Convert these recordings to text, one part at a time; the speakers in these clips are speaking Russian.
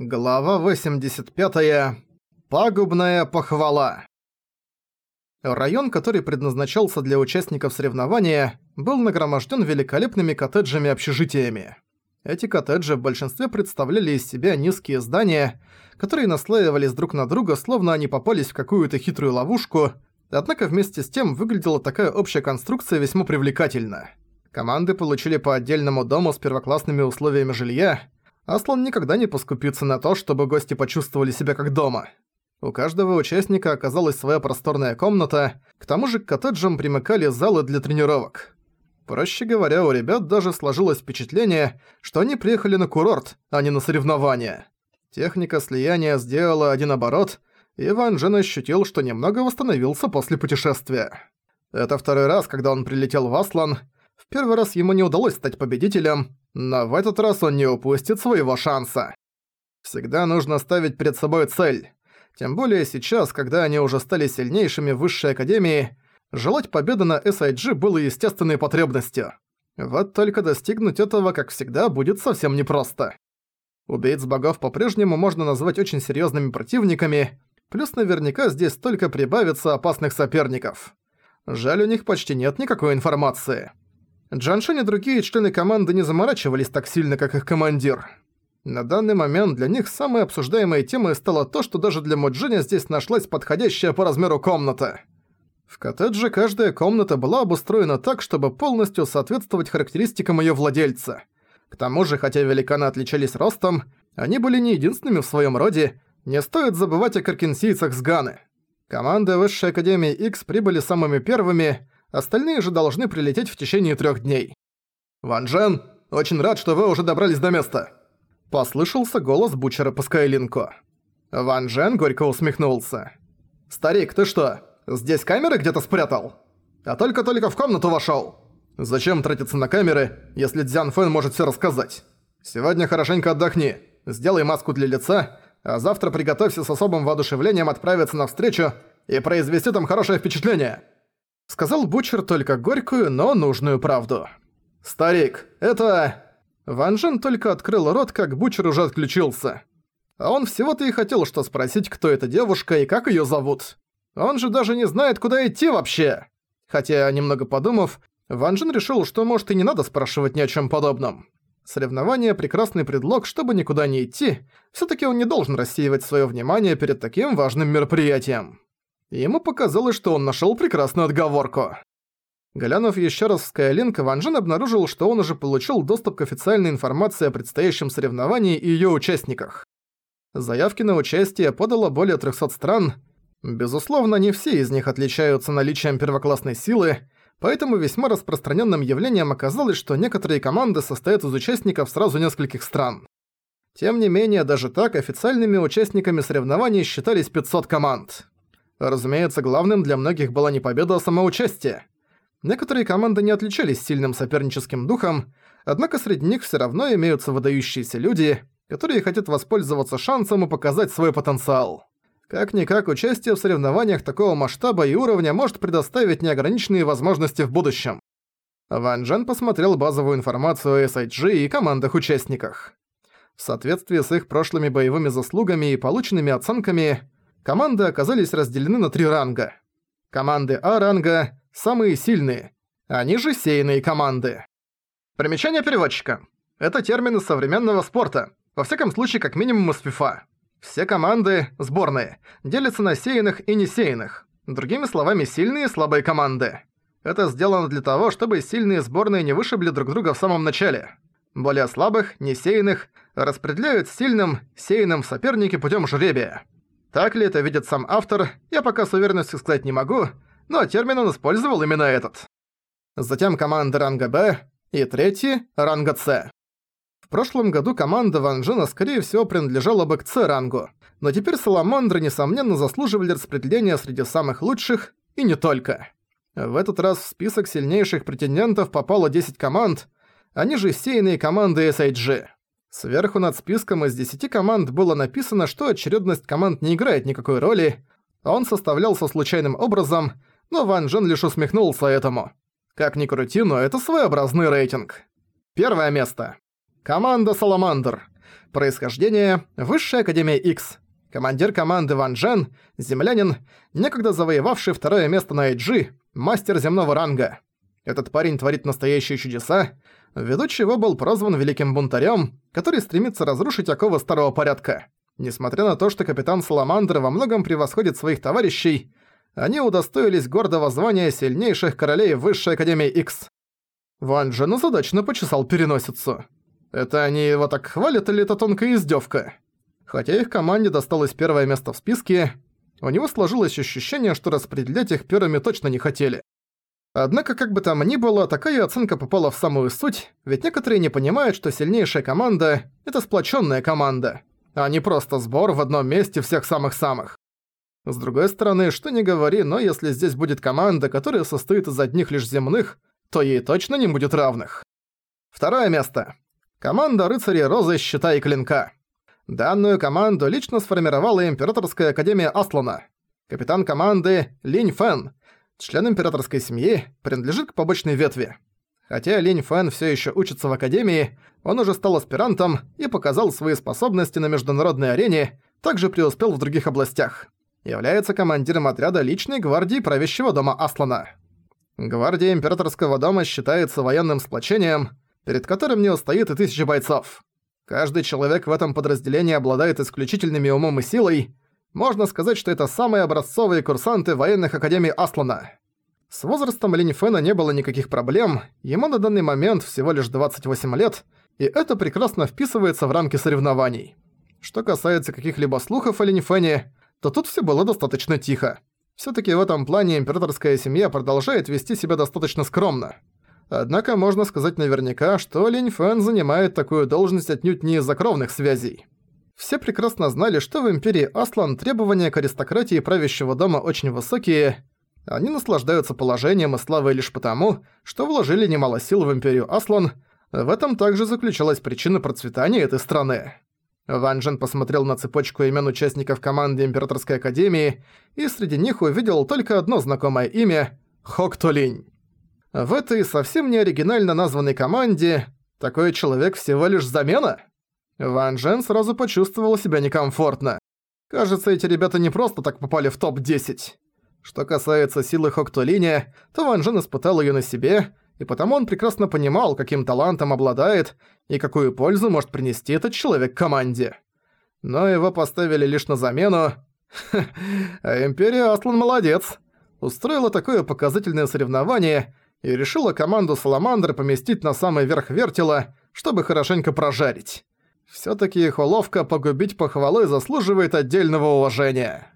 Глава 85. Пагубная похвала. Район, который предназначался для участников соревнования, был нагроможден великолепными коттеджами-общежитиями. Эти коттеджи в большинстве представляли из себя низкие здания, которые наслаивались друг на друга, словно они попались в какую-то хитрую ловушку, однако вместе с тем выглядела такая общая конструкция весьма привлекательно. Команды получили по отдельному дому с первоклассными условиями жилья, Аслан никогда не поскупится на то, чтобы гости почувствовали себя как дома. У каждого участника оказалась своя просторная комната, к тому же к коттеджам примыкали залы для тренировок. Проще говоря, у ребят даже сложилось впечатление, что они приехали на курорт, а не на соревнования. Техника слияния сделала один оборот, и Ван Джен ощутил, что немного восстановился после путешествия. Это второй раз, когда он прилетел в Аслан. В первый раз ему не удалось стать победителем, но в этот раз он не упустит своего шанса. Всегда нужно ставить перед собой цель. Тем более сейчас, когда они уже стали сильнейшими в высшей академии, желать победы на SIG было естественной потребностью. Вот только достигнуть этого, как всегда, будет совсем непросто. Убийц богов по-прежнему можно назвать очень серьезными противниками, плюс наверняка здесь только прибавится опасных соперников. Жаль, у них почти нет никакой информации. Джаншин и другие члены команды не заморачивались так сильно, как их командир. На данный момент для них самой обсуждаемой темой стало то, что даже для Моджиня здесь нашлась подходящая по размеру комната. В коттедже каждая комната была обустроена так, чтобы полностью соответствовать характеристикам её владельца. К тому же, хотя великаны отличались ростом, они были не единственными в своём роде, не стоит забывать о каркинсийцах с Ганы. Команды Высшей Академии X прибыли самыми первыми, остальные же должны прилететь в течение трех дней. «Ван Джен, очень рад, что вы уже добрались до места!» Послышался голос Бучера по Скайлинку. Ван Джен горько усмехнулся. «Старик, ты что, здесь камеры где-то спрятал? А только-только в комнату вошёл. Зачем тратиться на камеры, если Дзян Фэн может всё рассказать? Сегодня хорошенько отдохни, сделай маску для лица, а завтра приготовься с особым воодушевлением отправиться на встречу и произвести там хорошее впечатление». Сказал Бучер только горькую, но нужную правду. «Старик, это...» Ван Джен только открыл рот, как Бучер уже отключился. А он всего-то и хотел что спросить, кто эта девушка и как её зовут. Он же даже не знает, куда идти вообще. Хотя, немного подумав, Ван Джен решил, что может и не надо спрашивать ни о чём подобном. Соревнование – прекрасный предлог, чтобы никуда не идти. Всё-таки он не должен рассеивать своё внимание перед таким важным мероприятием. Ему показалось, что он нашёл прекрасную отговорку. Глянув ещё раз в Skylink, Ван Джен обнаружил, что он уже получил доступ к официальной информации о предстоящем соревновании и её участниках. Заявки на участие подало более 300 стран. Безусловно, не все из них отличаются наличием первоклассной силы, поэтому весьма распространенным явлением оказалось, что некоторые команды состоят из участников сразу нескольких стран. Тем не менее, даже так официальными участниками соревнований считались 500 команд. Разумеется, главным для многих была не победа, а самоучастие. Некоторые команды не отличались сильным соперническим духом, однако среди них всё равно имеются выдающиеся люди, которые хотят воспользоваться шансом и показать свой потенциал. Как-никак, участие в соревнованиях такого масштаба и уровня может предоставить неограниченные возможности в будущем. Ван Джен посмотрел базовую информацию о SIG и командах-участниках. В соответствии с их прошлыми боевыми заслугами и полученными оценками, команды оказались разделены на три ранга. Команды А-ранга – самые сильные, они же сейные команды. Примечание переводчика. Это термины современного спорта, во всяком случае как минимум из FIFA. Все команды, сборные, делятся на сеянных и несеянных. Другими словами, сильные и слабые команды. Это сделано для того, чтобы сильные сборные не вышибли друг друга в самом начале. Более слабых, несеянных, распределяют сильным, сеянным соперники путем жребия. Так ли это видит сам автор, я пока с уверенностью сказать не могу, но термин он использовал именно этот. Затем команда ранга Б и третий – ранга С. В прошлом году команда Ван Джена скорее всего принадлежала бы к С-рангу, но теперь Саламандры несомненно заслуживали распределения среди самых лучших, и не только. В этот раз в список сильнейших претендентов попало 10 команд, они же сеянные команды SIG. Сверху над списком из 10 команд было написано, что очередность команд не играет никакой роли, он составлялся случайным образом, но Ван Джен лишь усмехнулся этому. Как ни крути, но это своеобразный рейтинг. Первое место. Команда Саламандр. Происхождение – Высшая Академия X. Командир команды Ван Джен, землянин, некогда завоевавший второе место на IG, мастер земного ранга. Этот парень творит настоящие чудеса, ввиду чего был прозван Великим Бунтарем, который стремится разрушить оковы старого порядка. Несмотря на то, что капитан Саламандр во многом превосходит своих товарищей, они удостоились гордого звания сильнейших королей Высшей Академии X. Ван Джен озадачно почесал переносицу. Это они его так хвалят или это тонкая издевка? Хотя их команде досталось первое место в списке, у него сложилось ощущение, что распределять их первыми точно не хотели. Однако, как бы там ни было, такая оценка попала в самую суть, ведь некоторые не понимают, что сильнейшая команда — это сплоченная команда, а не просто сбор в одном месте всех самых-самых. С другой стороны, что не говори, но если здесь будет команда, которая состоит из одних лишь земных, то ей точно не будет равных. Второе место. Команда рыцарей Розы, Щита и Клинка. Данную команду лично сформировала Императорская Академия Аслана. Капитан команды Линь Фэн, член императорской семьи, принадлежит к побочной ветви. Хотя Линь Фэн все еще учится в Академии, он уже стал аспирантом и показал свои способности на международной арене, также преуспел в других областях. Является командиром отряда личной гвардии правящего дома Аслана. Гвардия императорского дома считается военным сплочением, перед которым не устоит и тысячи бойцов. Каждый человек в этом подразделении обладает исключительными умом и силой. Можно сказать, что это самые образцовые курсанты военных академий Аслана. С возрастом Линь Фэна не было никаких проблем, ему на данный момент всего лишь 28 лет, и это прекрасно вписывается в рамки соревнований. Что касается каких-либо слухов о Линь Фэне, то тут все было достаточно тихо. все таки в этом плане императорская семья продолжает вести себя достаточно скромно. Однако можно сказать наверняка, что Линь Фэн занимает такую должность отнюдь не из-за кровных связей. Все прекрасно знали, что в Империи Аслан требования к аристократии правящего дома очень высокие. Они наслаждаются положением и славой лишь потому, что вложили немало сил в Империю Аслан. В этом также заключалась причина процветания этой страны. Ван Джен посмотрел на цепочку имен участников команды Императорской Академии и среди них увидел только одно знакомое имя – Хок Толинь. В этой совсем не оригинально названной команде такой человек всего лишь замена? Ван Джен сразу почувствовал себя некомфортно. Кажется, эти ребята не просто так попали в топ-10. Что касается силы Хоктолиня, то Ван Джен испытал её на себе, и потому он прекрасно понимал, каким талантом обладает и какую пользу может принести этот человек команде. Но его поставили лишь на замену. а Империя Аслан молодец. Устроила такое показательное соревнование – и решила команду Саламандры поместить на самый верх вертела, чтобы хорошенько прожарить. Всё-таки их уловка погубить похвалы заслуживает отдельного уважения.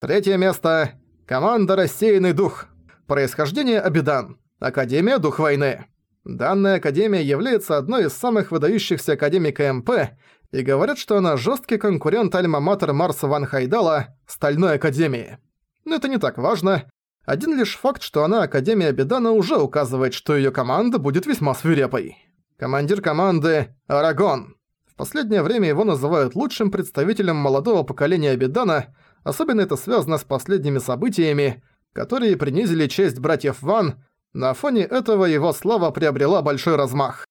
Третье место. Команда «Рассеянный дух». Происхождение Абидан. Академия Дух Войны. Данная академия является одной из самых выдающихся академий КМП, и говорят, что она жесткий конкурент Альма-Матер Марса Ван Хайдала, Стальной Академии. Но это не так важно, один лишь факт, что она Академия Бедана уже указывает, что её команда будет весьма свирепой. Командир команды – Арагон. В последнее время его называют лучшим представителем молодого поколения Бедана, особенно это связано с последними событиями, которые принизили честь братьев Ван, на фоне этого его слава приобрела большой размах.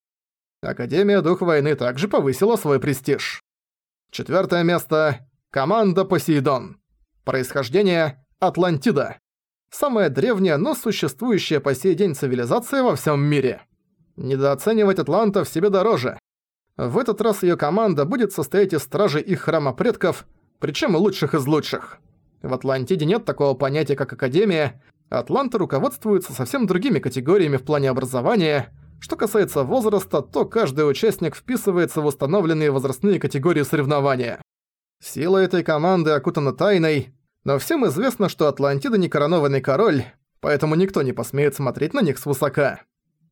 Академия Дух Войны также повысила свой престиж. Четвёртое место – команда Посейдон. Происхождение – Атлантида самая древняя, но существующая по сей день цивилизация во всем мире. Недооценивать атлантов себе дороже. В этот раз ее команда будет состоять из стражей их храма предков, причем лучших из лучших. В Атлантиде нет такого понятия, как Академия. Атланты руководствуются совсем другими категориями в плане образования. Что касается возраста, то каждый участник вписывается в установленные возрастные категории соревнования. Сила этой команды окутана тайной, но всем известно, что Атлантида не коронованный король, поэтому никто не посмеет смотреть на них свысока.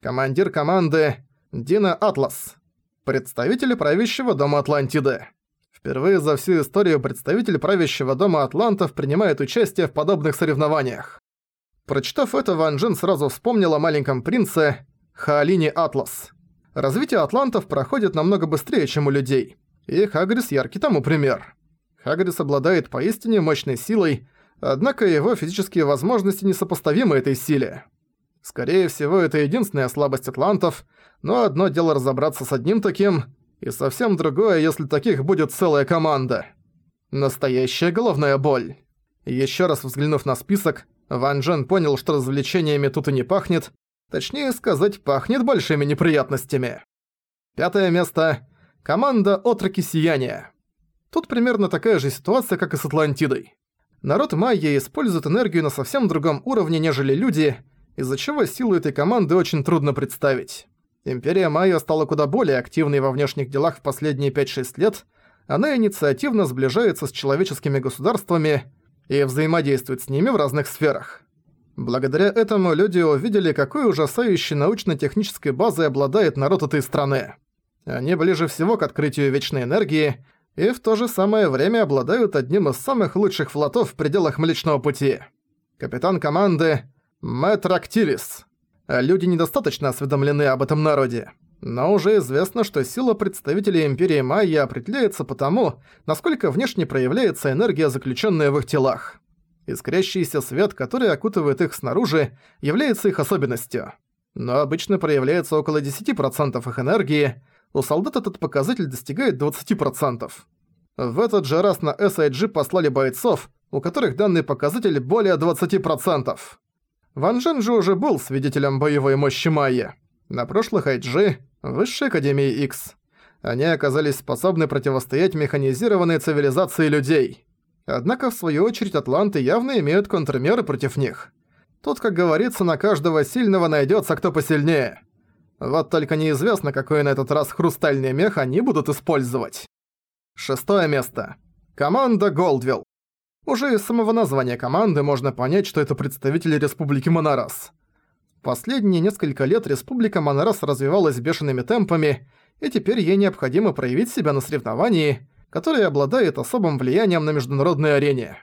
Командир команды – Дина Атлас, представитель правящего дома Атлантиды. Впервые за всю историю представитель правящего дома Атлантов принимает участие в подобных соревнованиях. Прочитав это, Ван Джин сразу вспомнил о маленьком принце Хаалине Атлас. Развитие атлантов проходит намного быстрее, чем у людей, и Хагрис яркий тому пример. Хагрис обладает поистине мощной силой, однако его физические возможности несопоставимы этой силе. Скорее всего, это единственная слабость атлантов, но одно дело разобраться с одним таким, И совсем другое, если таких будет целая команда. Настоящая головная боль. Еще раз взглянув на список, Ван Джен понял, что развлечениями тут и не пахнет, точнее сказать, пахнет большими неприятностями. Пятое место. Команда Отроки Сияния. Тут примерно такая же ситуация, как и с Атлантидой. Народ майя использует энергию на совсем другом уровне, нежели люди, из-за чего силу этой команды очень трудно представить. Империя майя стала куда более активной во внешних делах в последние 5-6 лет, она инициативно сближается с человеческими государствами и взаимодействует с ними в разных сферах. Благодаря этому люди увидели, какой ужасающей научно-технической базой обладает народ этой страны. Они ближе всего к открытию вечной энергии и в то же самое время обладают одним из самых лучших флотов в пределах Млечного Пути. Капитан команды Мэтр Актилис. Люди недостаточно осведомлены об этом народе. Но уже известно, что сила представителей Империи Майя определяется по тому, насколько внешне проявляется энергия, заключенная в их телах. Искрящийся свет, который окутывает их снаружи, является их особенностью. Но обычно проявляется около 10% их энергии, у солдат этот показатель достигает 20%. В этот же раз на SIG послали бойцов, у которых данный показатель более 20%. Ван Жен же уже был свидетелем боевой мощи Майя. На прошлых IG Высшей Академии X. Они оказались способны противостоять механизированной цивилизации людей. Однако, в свою очередь, атланты явно имеют контрмеры против них. Тут, как говорится, на каждого сильного найдется кто посильнее. Вот только неизвестно, какой на этот раз хрустальный мех они будут использовать. Шестое место. Команда Голдвилл. Уже из самого названия команды можно понять, что это представители Республики Монорас. Последние несколько лет Республика Монорас развивалась бешеными темпами, и теперь ей необходимо проявить себя на соревновании, которое обладает особым влиянием на международной арене.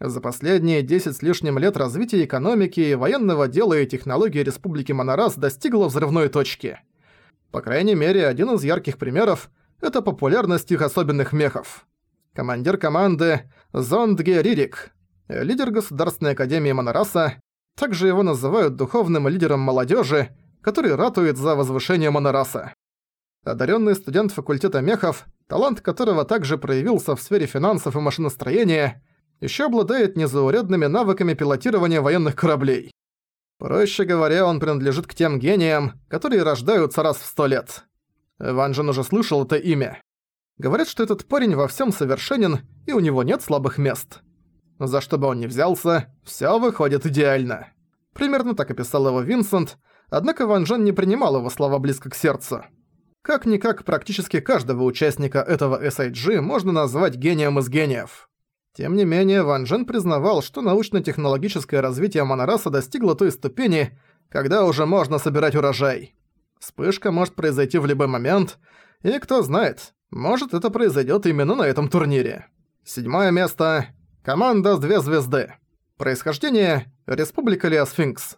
За последние 10 с лишним лет развитие экономики, военного дела и технологий Республики Монорас достигло взрывной точки. По крайней мере, один из ярких примеров – это популярность их особенных мехов. Командир команды Зондге Ририк, лидер Государственной Академии Монораса, также его называют духовным лидером молодежи, который ратует за возвышение монораса. Одаренный студент факультета мехов, талант которого также проявился в сфере финансов и машиностроения, еще обладает незаурядными навыками пилотирования военных кораблей. Проще говоря, он принадлежит к тем гениям, которые рождаются раз в сто лет. Ван Джен уже слышал это имя. Говорят, что этот парень во всем совершенен, и у него нет слабых мест. За что бы он ни взялся, все выходит идеально. Примерно так описал его Винсент, однако Ван Джен не принимал его слова близко к сердцу. Как-никак практически каждого участника этого SIG можно назвать гением из гениев. Тем не менее, Ван Джен признавал, что научно-технологическое развитие Монораса достигло той ступени, когда уже можно собирать урожай. Вспышка может произойти в любой момент, и кто знает, может это произойдет именно на этом турнире. Седьмое место Команда с две звезды. Происхождение – Республика Леосфинкс.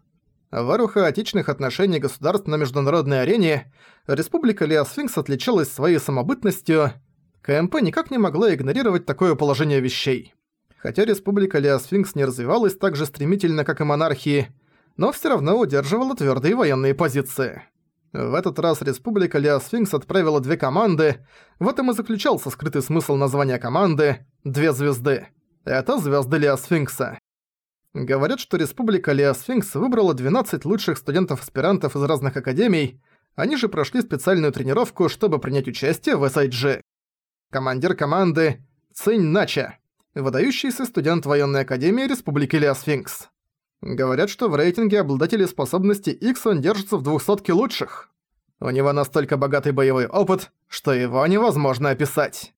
В эру хаотичных отношений государств на международной арене Республика Леосфинкс отличалась своей самобытностью. КМП никак не могла игнорировать такое положение вещей. Хотя Республика Леосфинкс не развивалась так же стремительно, как и монархии, но всё равно удерживала твёрдые военные позиции. В этот раз Республика Леосфинкс отправила две команды, в этом и заключался скрытый смысл названия команды «Две звезды». Это звезды Леосфинкса. Говорят, что Республика Леосфинкс выбрала 12 лучших студентов-аспирантов из разных академий, они же прошли специальную тренировку, чтобы принять участие в SIG. Командир команды Цинь Нача, выдающийся студент военной академии Республики Леосфинкс. Говорят, что в рейтинге обладателей способности X он держится в двухсотке лучших. У него настолько богатый боевой опыт, что его невозможно описать.